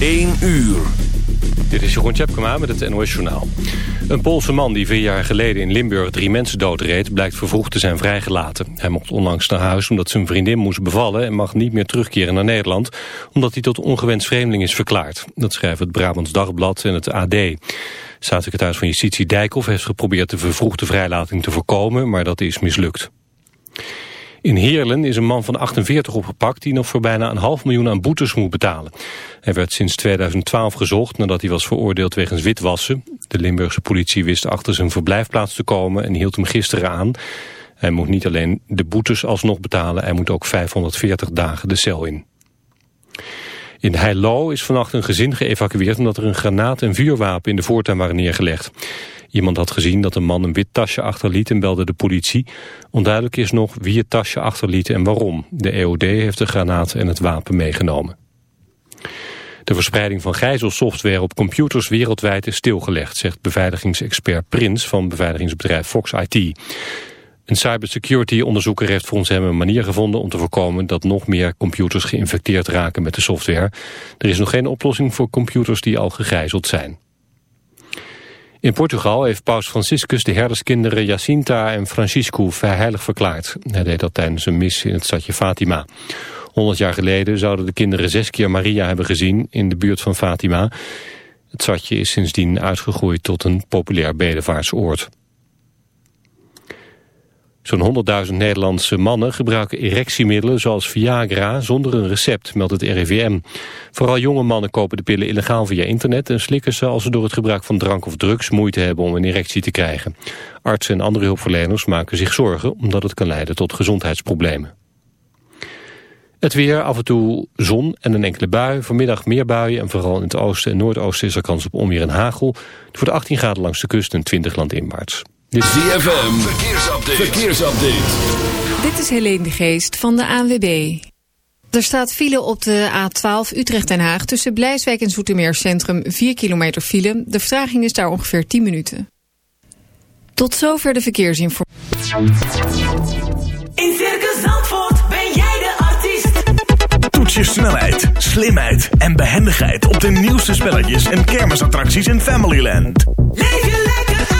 1 uur. Dit is Jeroen Tjepkema met het NOS Journaal. Een Poolse man die vier jaar geleden in Limburg drie mensen doodreed... blijkt vervroegd te zijn vrijgelaten. Hij mocht onlangs naar huis omdat zijn vriendin moest bevallen... en mag niet meer terugkeren naar Nederland... omdat hij tot ongewenst vreemdeling is verklaard. Dat schrijft het Brabants Dagblad en het AD. Staatssecretaris van Justitie Dijkhoff heeft geprobeerd... de vervroegde vrijlating te voorkomen, maar dat is mislukt. In Heerlen is een man van 48 opgepakt die nog voor bijna een half miljoen aan boetes moet betalen. Hij werd sinds 2012 gezocht nadat hij was veroordeeld wegens witwassen. De Limburgse politie wist achter zijn verblijfplaats te komen en hield hem gisteren aan. Hij moet niet alleen de boetes alsnog betalen, hij moet ook 540 dagen de cel in. In Heilo is vannacht een gezin geëvacueerd omdat er een granaat en vuurwapen in de voortuin waren neergelegd. Iemand had gezien dat een man een wit tasje achterliet en belde de politie. Onduidelijk is nog wie het tasje achterliet en waarom. De EOD heeft de granaat en het wapen meegenomen. De verspreiding van gijzelsoftware op computers wereldwijd is stilgelegd, zegt beveiligingsexpert Prins van beveiligingsbedrijf Fox IT. Een cybersecurity onderzoeker heeft volgens hem een manier gevonden om te voorkomen dat nog meer computers geïnfecteerd raken met de software. Er is nog geen oplossing voor computers die al gegijzeld zijn. In Portugal heeft paus Franciscus de herderskinderen Jacinta en Francisco heilig verklaard. Hij deed dat tijdens een mis in het stadje Fatima. Honderd jaar geleden zouden de kinderen zes keer Maria hebben gezien in de buurt van Fatima. Het stadje is sindsdien uitgegroeid tot een populair bedevaartsoord. Zo'n 100.000 Nederlandse mannen gebruiken erectiemiddelen zoals Viagra zonder een recept, meldt het RIVM. Vooral jonge mannen kopen de pillen illegaal via internet en slikken ze als ze door het gebruik van drank of drugs moeite hebben om een erectie te krijgen. Artsen en andere hulpverleners maken zich zorgen omdat het kan leiden tot gezondheidsproblemen. Het weer, af en toe zon en een enkele bui. Vanmiddag meer buien en vooral in het oosten en noordoosten is er kans op onweer en hagel. Het wordt 18 graden langs de kust en 20 landinwaarts. Dit is ZFM, verkeersupdate. verkeersupdate. Dit is Helene de Geest van de ANWB. Er staat file op de A12 Utrecht-Den Haag tussen Blijswijk en Zoetermeer Centrum 4 kilometer file. De vertraging is daar ongeveer 10 minuten. Tot zover de verkeersinformatie. In Circus Zandvoort ben jij de artiest. Toets je snelheid, slimheid en behendigheid op de nieuwste spelletjes en kermisattracties in Familyland. Leef je lekker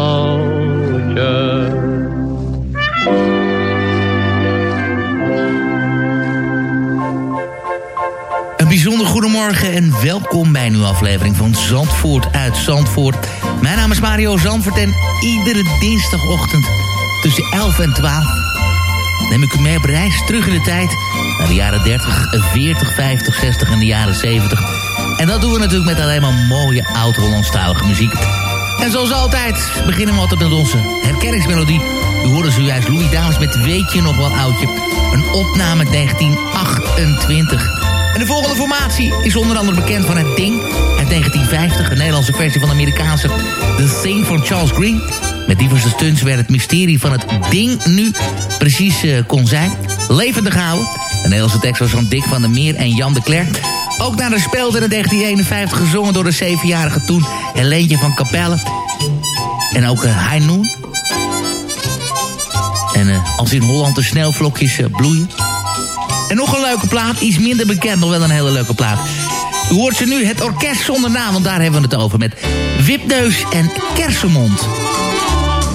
Bijzonder goedemorgen en welkom bij een nieuwe aflevering van Zandvoort uit Zandvoort. Mijn naam is Mario Zandvoort en iedere dinsdagochtend tussen 11 en 12 neem ik u mee op reis terug in de tijd naar de jaren 30, 40, 50, 60 en de jaren 70. En dat doen we natuurlijk met alleen maar mooie oud-Hollandstalige muziek. En zoals altijd beginnen we altijd met onze herkenningsmelodie. U hoorde zojuist Louis Dames met Weet je nog wel oudje? Een opname 1928. En de volgende formatie is onder andere bekend van het Ding uit 1950. Een Nederlandse versie van de Amerikaanse The Thing van Charles Green. Met diverse stunts werd het mysterie van het Ding nu precies uh, kon zijn. Levendig houden. De Nederlandse tekst was van Dick van der Meer en Jan de Klerk. Ook naar de speelde in 1951 gezongen door de zevenjarige toen Helentje van Capelle. En ook uh, High Noon. En uh, als in Holland de sneeuwvlokjes bloeien. En nog een leuke plaat, iets minder bekend, nog wel een hele leuke plaat. U hoort ze nu, het orkest zonder naam, want daar hebben we het over. Met Wipneus en Kersenmond.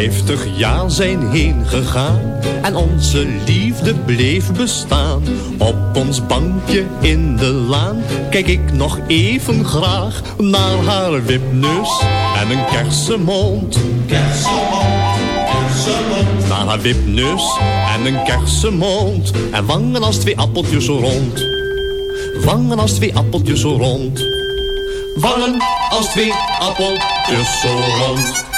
Vijftig jaar zijn heen gegaan en onze liefde bleef bestaan. Op ons bankje in de laan kijk ik nog even graag naar haar wipneus en een kersenmond. Kersenmond. Naar haar wipneus en een kersenmond en wangen als twee appeltjes rond. Wangen als twee appeltjes rond. Wangen als twee appeltjes rond.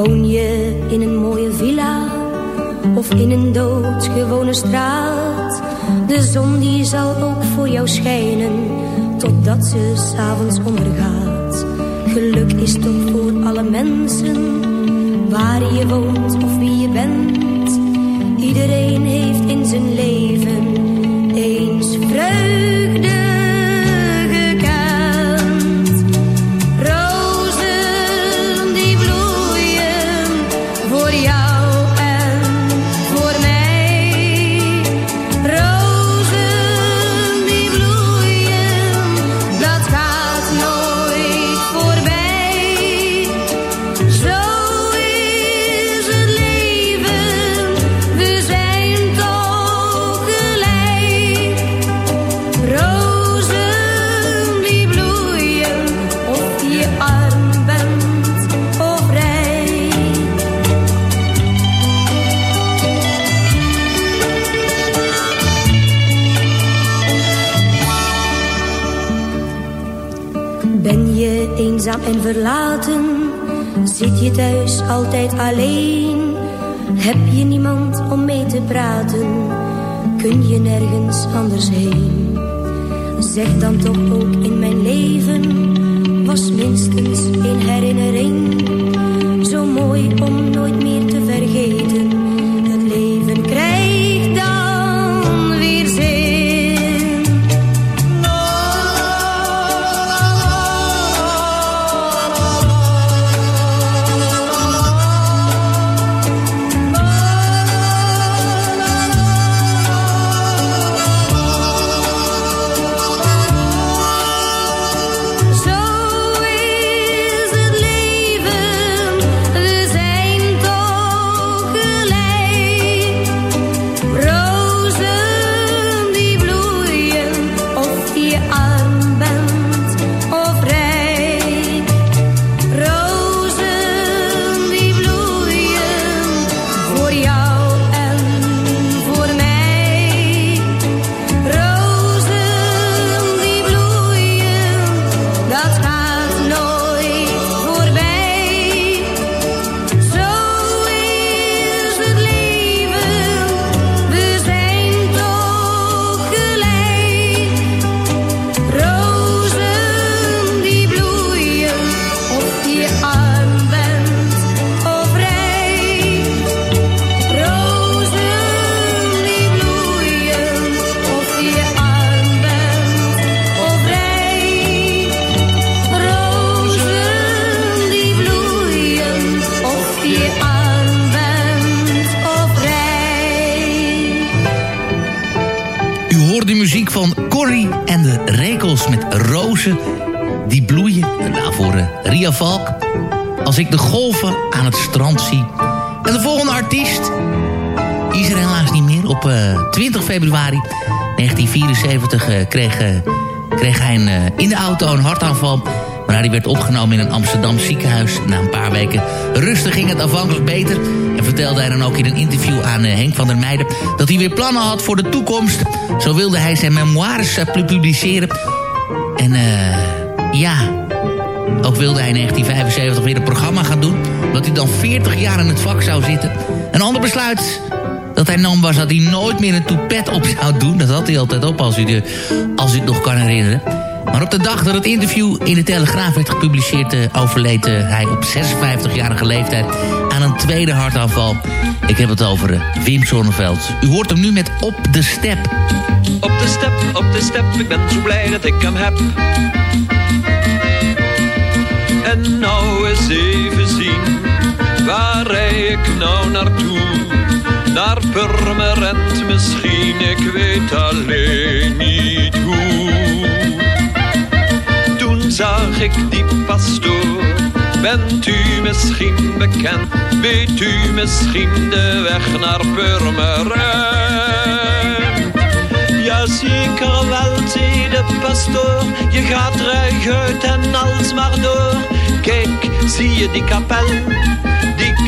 Woon je in een mooie villa of in een doodgewone straat? De zon die zal ook voor jou schijnen totdat ze s'avonds ondergaat. Geluk is toch voor alle mensen, waar je woont of wie je bent. Iedereen heeft in zijn leven en verlaten? Zit je thuis altijd alleen? Heb je niemand om mee te praten? Kun je nergens anders heen? Zeg dan toch ook in mijn leven was minstens een herinnering. Zo mooi om nooit meer kreeg, eh, kreeg hij een, eh, in de auto een hartaanval. Maar hij werd opgenomen in een Amsterdam ziekenhuis. Na een paar weken rustig ging het afhankelijk beter. En vertelde hij dan ook in een interview aan eh, Henk van der Meijden... dat hij weer plannen had voor de toekomst. Zo wilde hij zijn memoires pu- publiceren. En ja, ook wilde hij in 1975 weer een programma gaan doen. Dat hij dan 40 jaar in het vak zou zitten. Een ander besluit dat hij nam was dat hij nooit meer een toepet op zou doen. Dat had hij altijd op als u, de, als u het nog kan herinneren. Maar op de dag dat het interview in de Telegraaf werd gepubliceerd... eh, overleed eh, hij op 56-jarige leeftijd aan een tweede hartaanval. Ik heb het over eh, Wim Sonneveld. U hoort hem nu met Op de Step. Op de step, op de step, ik ben zo blij dat ik hem heb. En nou eens even zien, waar rij ik nou naartoe? Purmerend misschien, ik weet alleen niet hoe. Toen zag ik die pastoor, bent u misschien bekend? Weet u misschien de weg naar Purmerend? Ja, zeker wel, zei de pastoor. Je gaat ruig uit en alsmaar door. Kijk, zie je die kapel?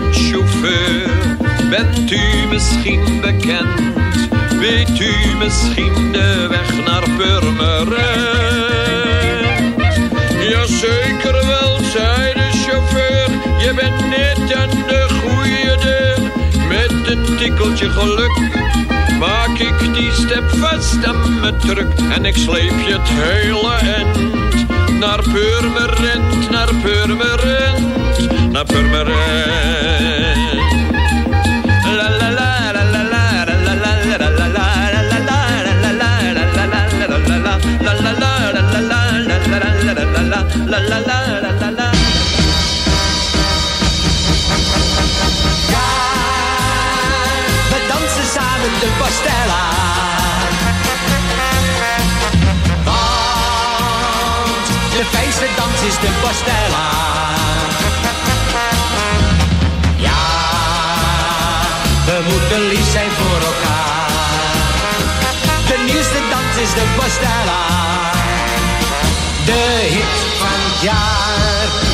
Chauffeur, bent u misschien bekend? Weet u misschien de weg naar Purmerend? Jazeker wel, zei de chauffeur, je bent net aan de goede deur. Met een tikkeltje geluk maak ik die step vast aan me druk. En ik sleep je het hele end naar Purmerend, naar Purmerend, naar Purmerend. La la la la la la la la la la la la la la We dansen samen de pastella. Want de fijnste dans is de pastella. Moeten lief zijn voor elkaar. De nieuwste dans is de pastella. De hit van het jaar.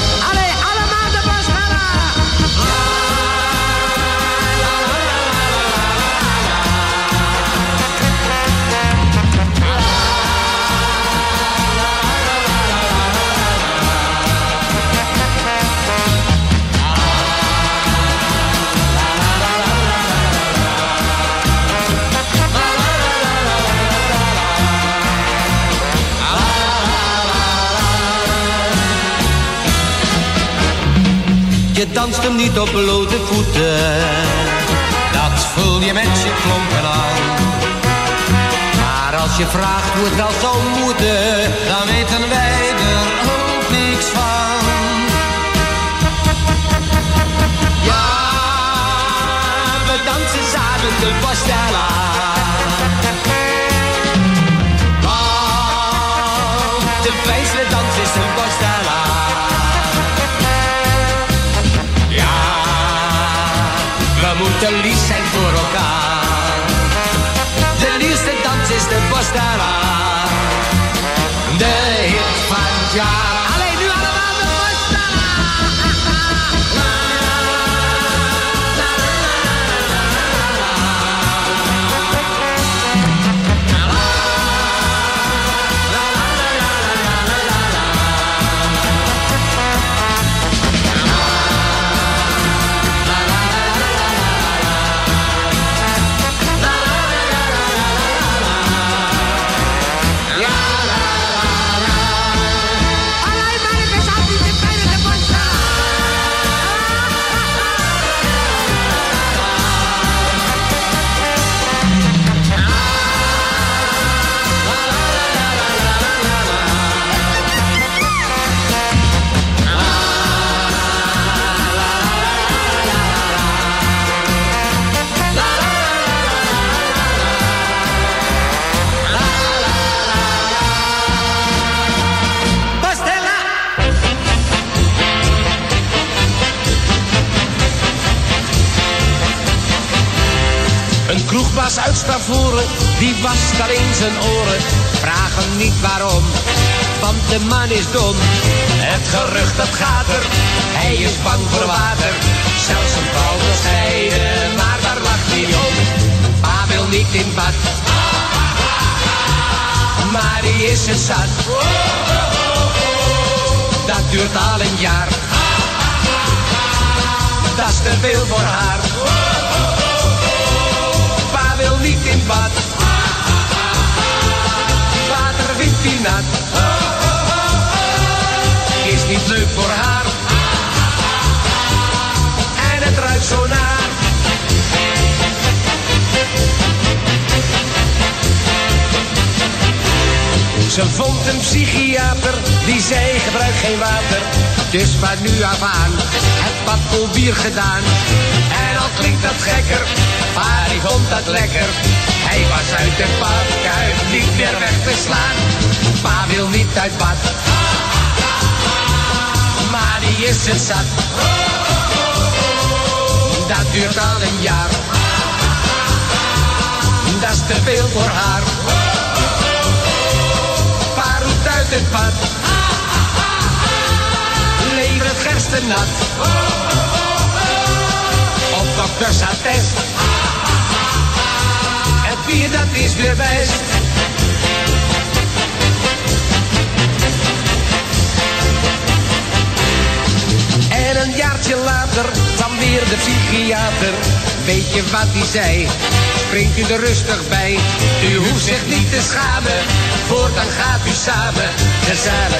Je danst hem niet op blote voeten. Dat voel je met je klompen aan. Maar als je vraagt hoe het wel zou moeten, dan weten wij er ook niks van. Ja, we dansen samen de pastella. Want de fijnste dans is een pastella. Moeten lief zijn voor elkaar. De liefste dans is de Bostara. De hit van jaar. Een kroegbaas uit Stavoren, die wast alleen zijn oren. Vraag hem niet waarom, want de man is dom. Het gerucht dat gaat er, hij is bang voor water. Zelfs een vrouw wil scheiden, maar daar lacht hij om. Pa wil niet in bad, maar die is het zat. Dat duurt al een jaar, dat is te veel voor haar ik in bad. Water whisky nat. Is niet leuk voor haar. En het ruikt zo naar. Ze vond een psychiater die zei gebruik geen water dus van nu af aan het bad vol bier gedaan. En al klinkt dat gekker, maar die vond dat lekker. Hij was uit de badkuip niet meer weg te slaan. Pa wil niet uit bad, maar die is het zat. Dat duurt al een jaar, dat is te veel voor haar. Pa roept uit het bad, lever het gerste nat. Op dokters attest, het bier dat is weer best. En een jaartje later kwam weer de psychiater. Weet je wat hij zei? Springt u er rustig bij. U hoeft zich niet te schamen. Voortaan gaat u samen gezellig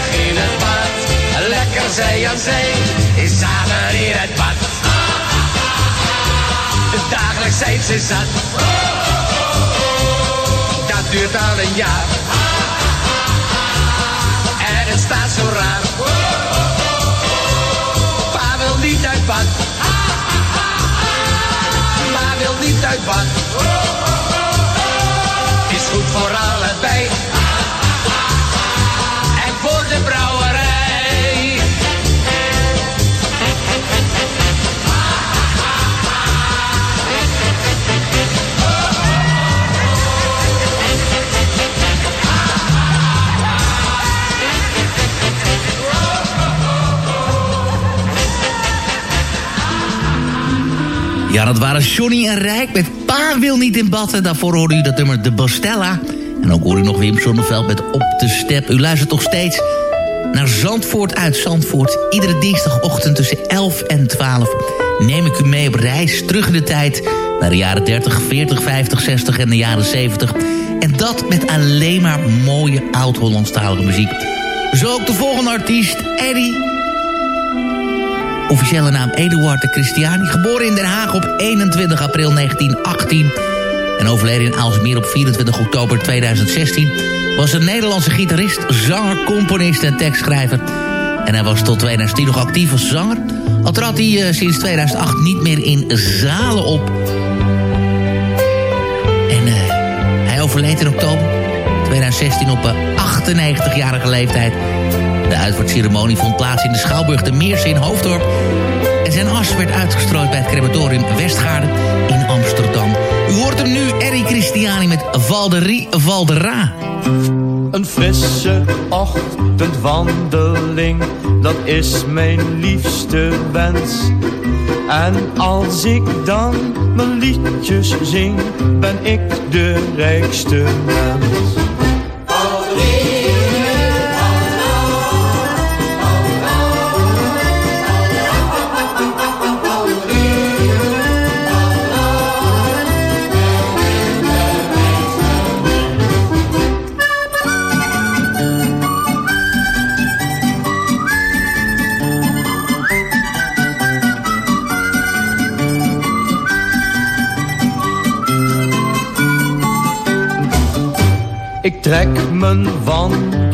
zij aan zij, is samen in het bad. Dagelijks zijn ze zat. Dat duurt al een jaar. En het staat zo raar. Pa wil niet uit bad. Ma wil niet uit bad. Is goed voor allebei. Ja, dat waren Johnny en Rijk met Pa wil niet in bad. En daarvoor hoorde u dat nummer De Bastella. En ook hoorde u nog Wim Sonneveld met Op de Step. U luistert nog steeds naar Zandvoort uit Zandvoort. Iedere dinsdagochtend tussen 11 en 12 neem ik u mee op reis terug in de tijd... naar de jaren 30, 40, 50, 60 en de jaren 70. En dat met alleen maar mooie oud-Hollandstalige muziek. Zo ook de volgende artiest, Eddie Officiële naam Eduard de Christiani. Geboren in Den Haag op 21 april 1918. En overleden in Aalsmeer op 24 oktober 2016. Was een Nederlandse gitarist, zanger, componist en tekstschrijver. En hij was tot 2010 nog actief als zanger. Al trad hij uh, sinds 2008 niet meer in zalen op. En uh, hij overleed in oktober 2016 op uh, 98-jarige leeftijd. Uitvaartceremonie vond plaats in de Schouwburg de Meerse in Hoofddorp. En zijn as werd uitgestrooid bij het crematorium Westgaarden in Amsterdam. U hoort hem nu, Eric Christiani met Valderie Valdera. Een frisse ochtendwandeling, dat is mijn liefste wens. En als ik dan mijn liedjes zing, ben ik de rijkste mens.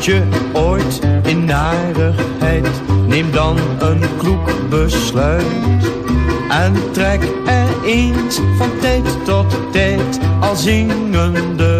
Verstrikt je ooit in narigheid, neem dan een kloek besluit. En trek er eens van tijd tot tijd al zingende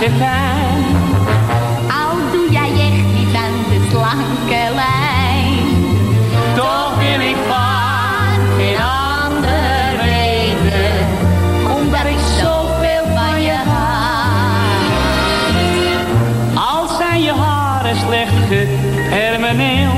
Al doe jij echt niet aan de slanke lijn. Toch wil ik van geen ander weten, Omdat ik zoveel van je hou. al zijn je haren slecht gepermanent.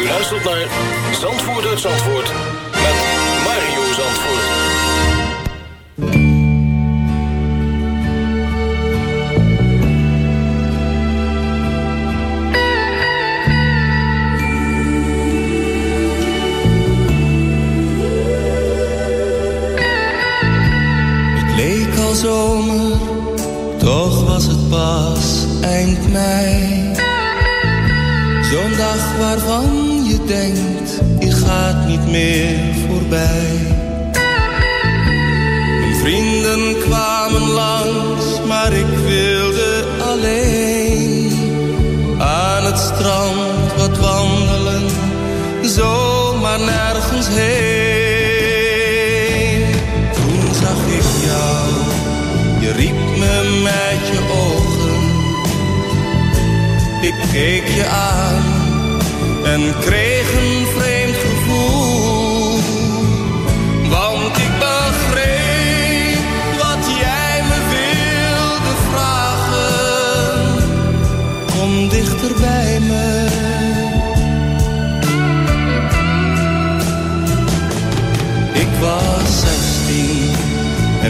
U luistert naar Zandvoort uit Zandvoort met Mario Zandvoort. Het leek al zomer, toch was het pas eind mei. Zo'n dag waarvan denkt, die gaat niet meer voorbij. Mijn vrienden kwamen langs maar ik wilde alleen aan het strand wat wandelen, zomaar nergens heen. Toen zag ik jou, je riep me met je ogen. Ik keek je aan en kreeg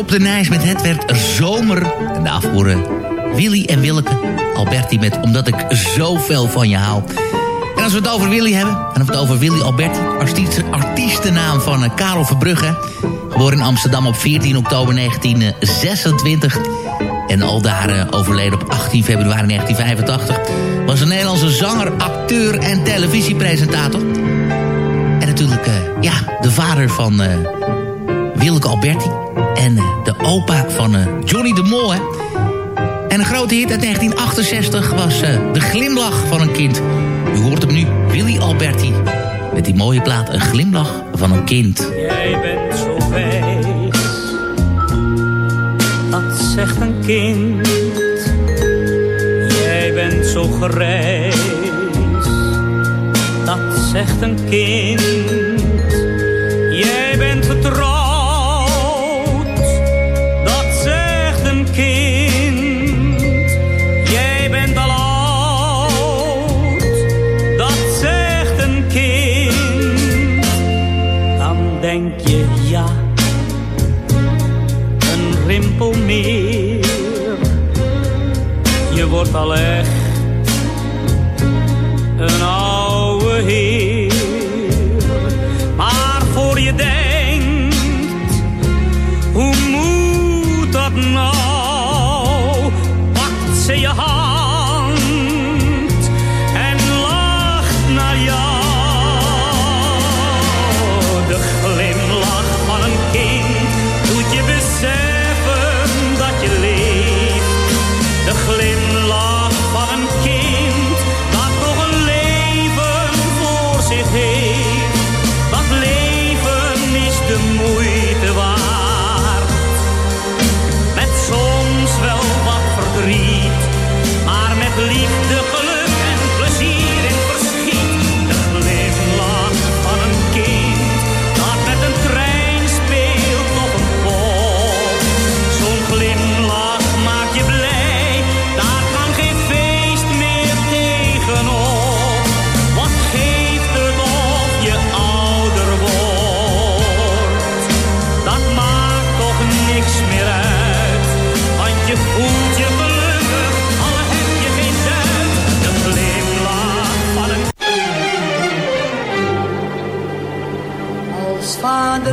Rob de Nijs met Het werd zomer. En daarvoor eh, Willy en Willeke. Alberti met Omdat ik zoveel van je hou. En als we het over Willy hebben, hebben we het over Willy Alberti. Artiest, artiestennaam van eh, Karel Verbrugge. Geboren in Amsterdam op 14 oktober 1926. En al daar eh, overleden op 18 februari 1985. Was een Nederlandse zanger, acteur en televisiepresentator. En natuurlijk, ja, de vader van Willeke Alberti. En eh, de opa van eh, Johnny de Mol. En een grote hit uit 1968 was eh, De Glimlach van een Kind. U hoort hem nu, Willy Alberti. Met die mooie plaat, Een Glimlach van een Kind. Jij bent zo wijs, dat zegt een kind. Jij bent zo grijs, dat zegt een kind. Je wordt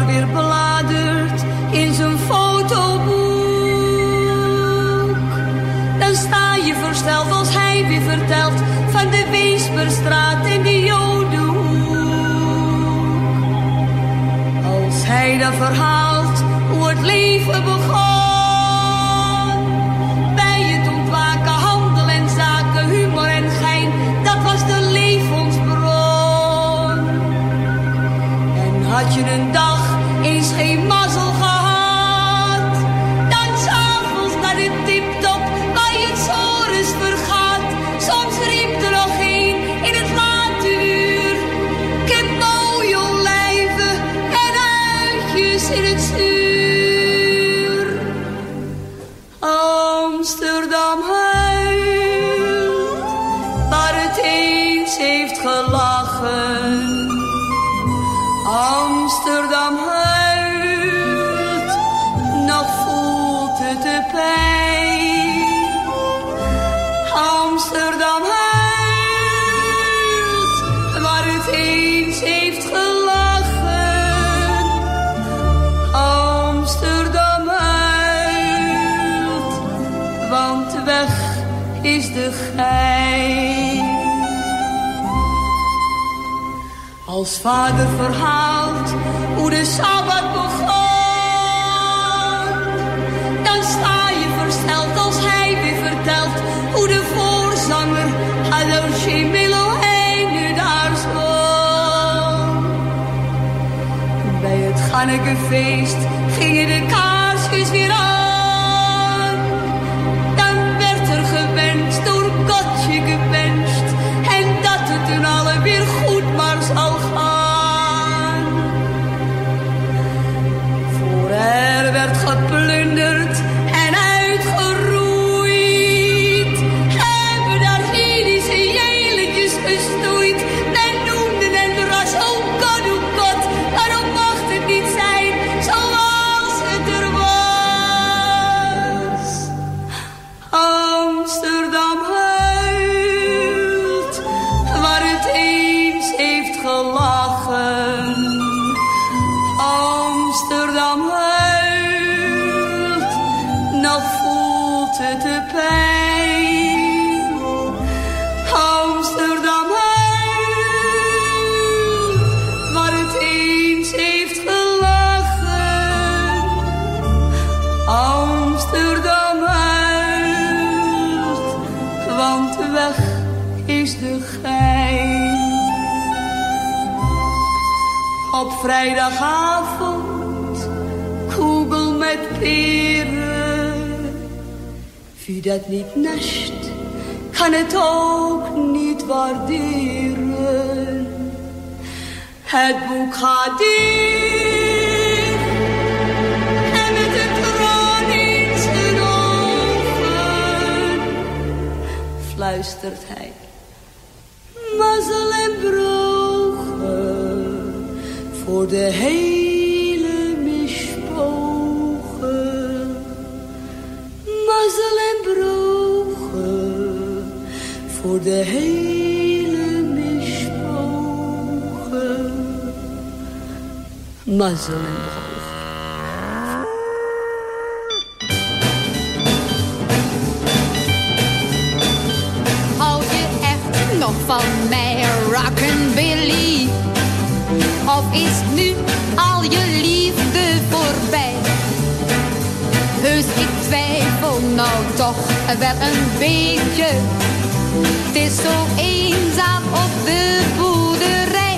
weer bladert in zijn fotoboek. Dan sta je versteld als hij weer vertelt van de Weesperstraat in die Jodenhoek. Als hij dat verhaalt hoe het leven begon. Bij het ontwaken, handel en zaken, humor en gein, dat was de levensbron. En had je een. Als vader verhaalt hoe de Sabbat begon, dan sta je versteld als hij weer vertelt hoe de voorzanger Adolche Melohene daar stond. Bij het Gannekefeest gingen de kaarsjes weer aan. Vrijdagavond, kugel met peren. Wie dat niet nascht, kan het ook niet waarderen. Het boek gaat en met een in zijn ogen fluistert hij. Mazzel en brogen voor de hele mispogen. Mazzel en brogen voor de hele mispogen. Mazzel en nog van mij, Is nu al je liefde voorbij? Heus, ik twijfel nou toch wel een beetje. Het is zo eenzaam op de boerderij.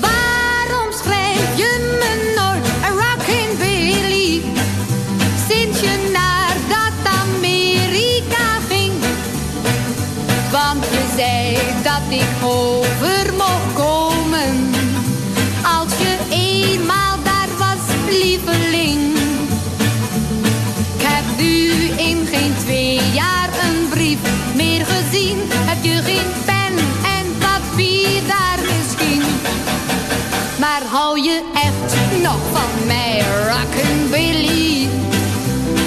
Waarom schrijf je me nooit een rockabilly? Sinds je naar dat Amerika ging. Want je zei dat ik over hou je echt nog van mij, rockabilly?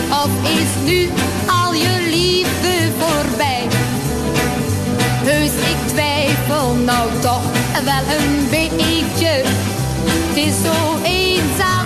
Of is nu al je liefde voorbij? Heus, ik twijfel nou toch wel een beetje. Het is zo eenzaam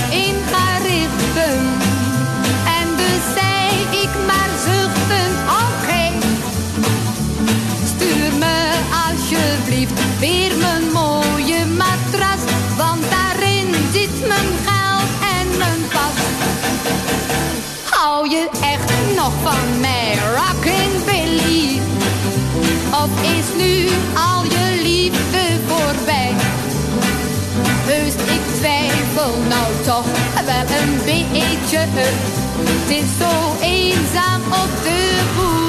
weer mijn mooie matras, want daarin zit mijn geld en mijn pas. Hou je echt nog van mij, Rockin' Billy? Of is nu al je liefde voorbij? Heus, ik twijfel nou toch wel een beetje. Het is zo eenzaam op de boer.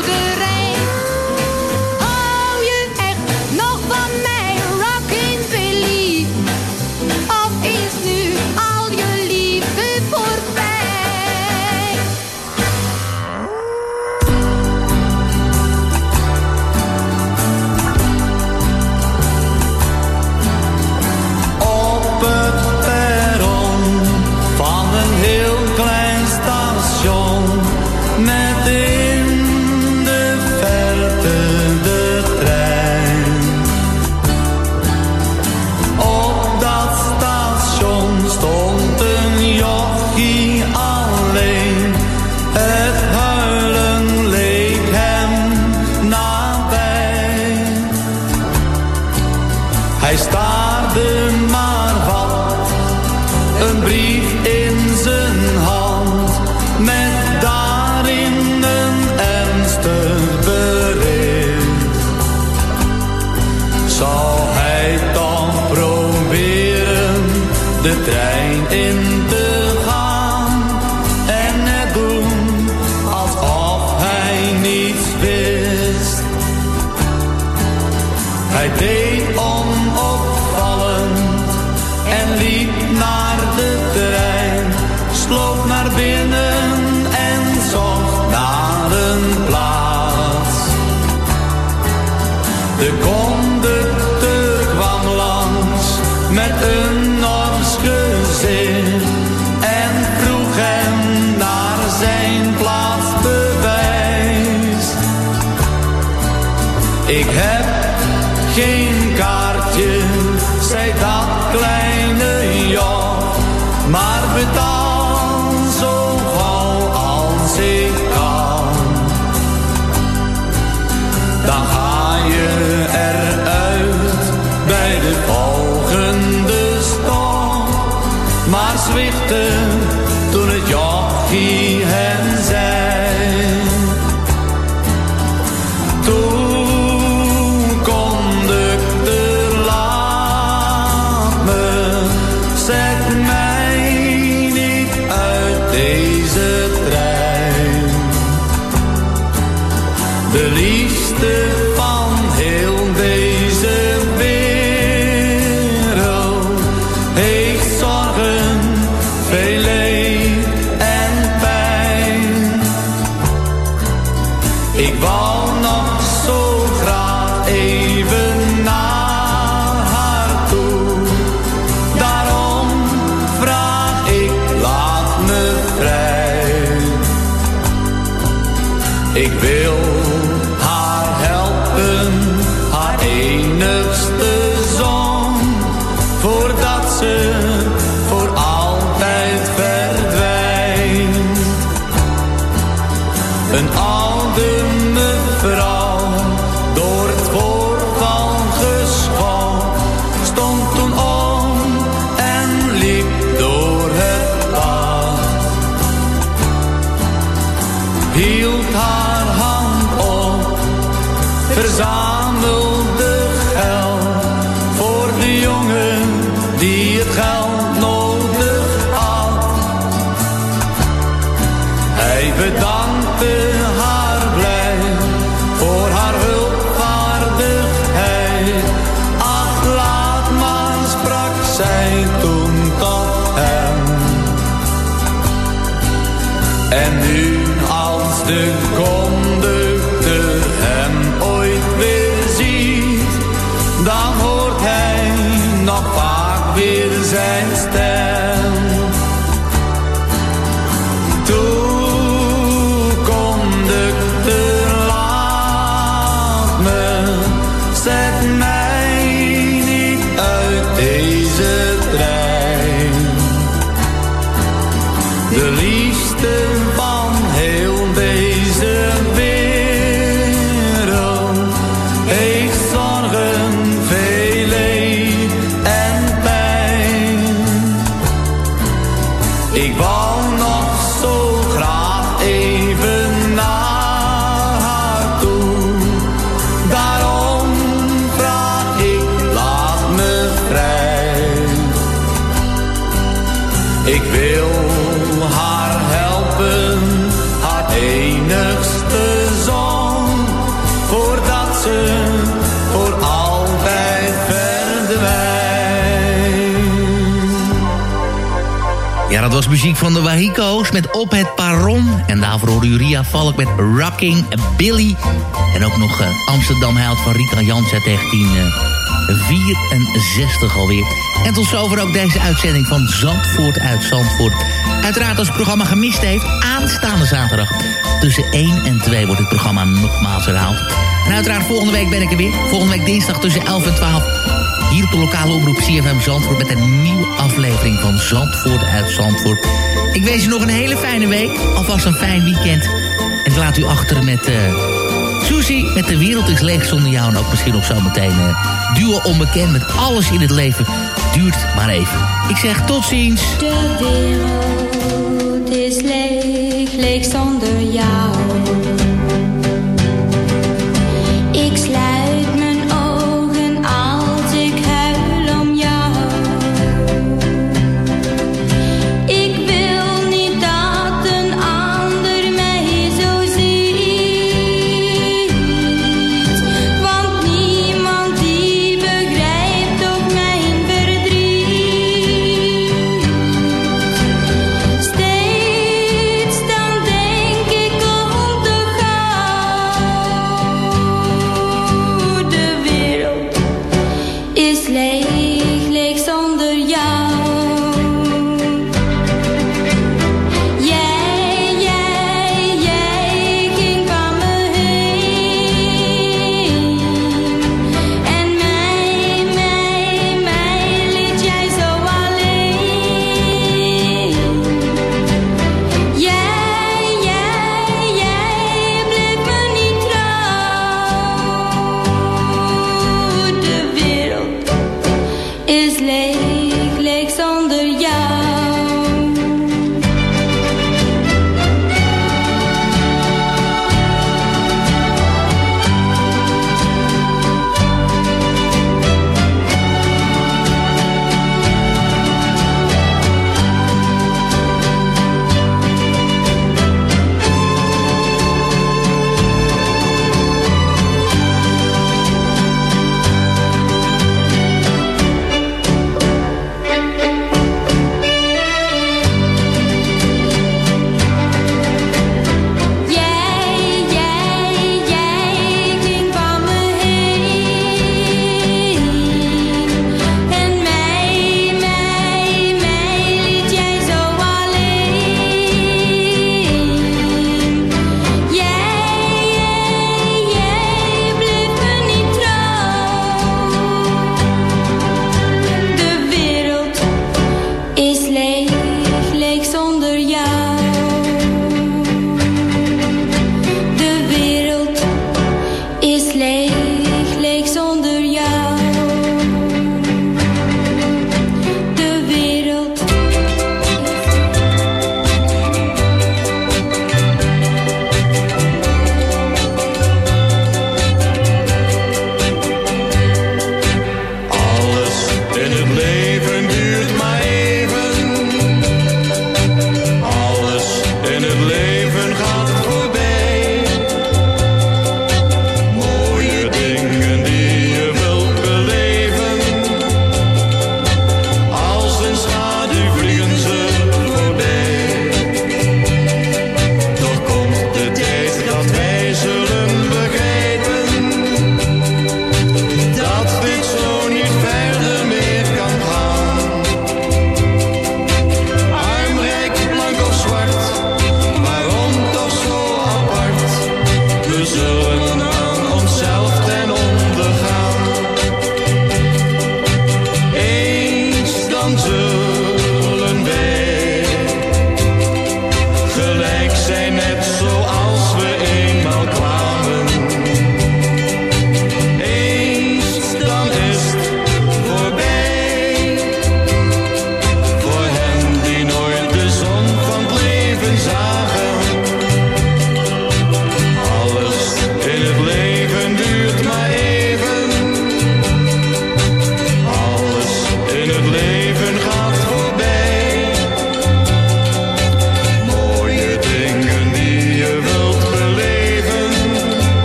Zijn muziek van de Wahiko's met Op het Paron. En daarvoor hoorde Uriah Valk met Rocking Billy. En ook nog eh, Amsterdam Held van Rita Jans uit 1964 alweer. En tot zover ook deze uitzending van Zandvoort uit Zandvoort. Uiteraard als het programma gemist heeft, aanstaande zaterdag. Tussen 1 en 2 wordt het programma nogmaals herhaald. En uiteraard volgende week ben ik er weer. Volgende week dinsdag tussen 11 en 12 hier op de lokale omroep CFM Zandvoort... met een nieuwe aflevering van Zandvoort uit Zandvoort. Ik wens u nog een hele fijne week. Alvast een fijn weekend. En ik laat u achter met uh, Susie met De Wereld is Leeg Zonder Jou. En ook misschien nog zometeen uh, Duo Onbekend met Alles in het Leven. Duurt maar even. Ik zeg tot ziens. De wereld is leeg, leeg zonder jou.